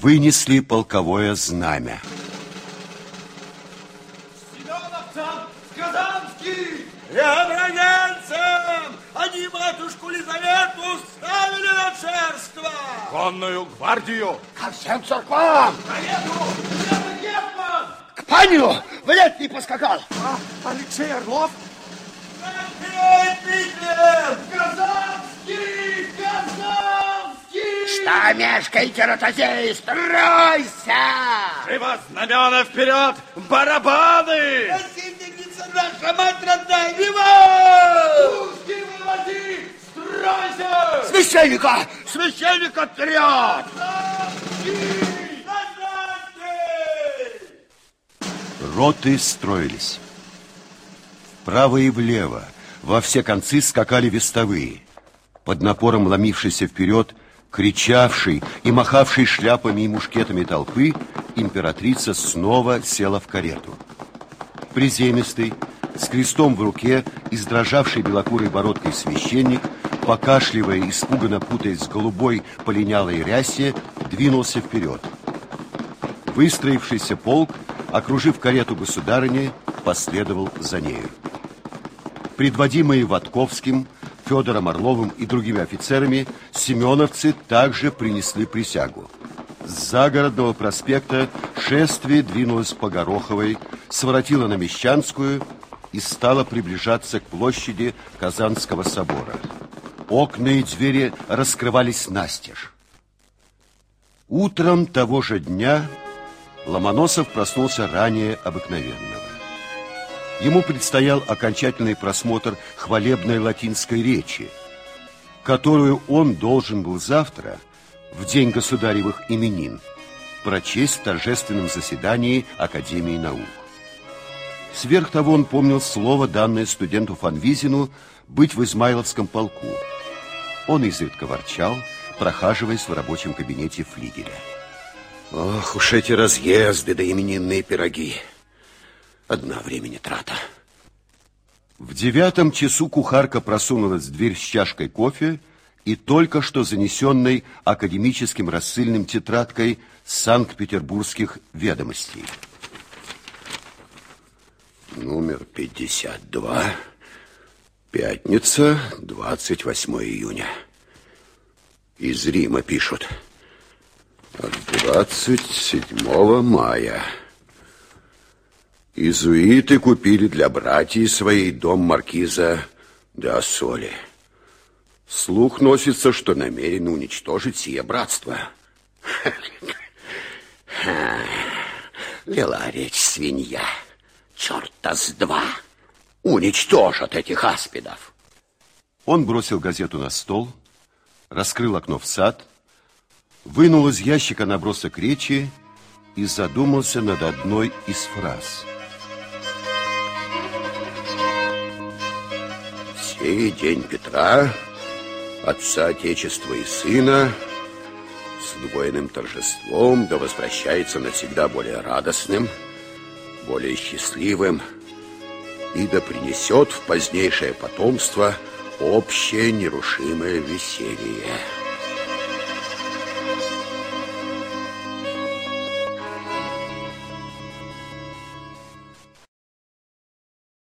вынесли полковое знамя. Семеновцам, Казанский, преображенцам, они матушку Лизавету ставили на царство. Конную гвардию. Ко всем церквам. Поеду, Гетман! К панину в летний поскакал. А Алексей Орлов? Андрей Питер! Казанский! Что мешкаете, ротозеи? Стройся! Живо знамена вперед! Барабаны! Российница наша мать родная! Вива! Русский выводи! Стройся! Священника! Священника вперед! Роты строились. Вправо и влево, во все концы скакали вестовые. Под напором ломившейся вперед, кричавшей и махавшей шляпами и мушкетами толпы, императрица снова села в карету. Приземистый, с крестом в руке и с дрожавшей белокурой бородкой священник, покашливая, испуганно путаясь с голубой полинялой рясе, двинулся вперед. Выстроившийся полк, окружив карету государыни, последовал за нею. Предводимые Ватковским, Федором Орловым и другими офицерами, семеновцы также принесли присягу. С загородного проспекта шествие двинулось по Гороховой, своротило на Мещанскую и стало приближаться к площади Казанского собора. Окна и двери раскрывались настежь. Утром того же дня Ломоносов проснулся ранее обыкновенного. Ему предстоял окончательный просмотр хвалебной латинской речи, которую он должен был завтра, в день государевых именин, прочесть в торжественном заседании Академии наук. Сверх того он помнил слово, данное студенту Фанвизину, быть в Измайловском полку. Он изредка ворчал, прохаживаясь в рабочем кабинете флигеля. Ох уж эти разъезды да именинные пироги. Одна времени трата. В девятом часу кухарка просунулась в дверь с чашкой кофе и только что занесенной академическим рассыльным тетрадкой Санкт-Петербургских ведомостей. Номер 52. Пятница, 28 июня. Из Рима пишут. От 27 мая. Изуиты купили для братьев своей дом маркиза де Ассоли. Слух носится, что намерены уничтожить сие братство. Вела речь свинья. Черта с два. Уничтожат этих аспидов. Он бросил газету на стол, раскрыл окно в сад, вынул из ящика набросок речи и задумался над одной из фраз. Сей день Петра, отца Отечества и Сына, с двойным торжеством, да возвращается навсегда более радостным, более счастливым, и да принесет в позднейшее потомство общее нерушимое веселье.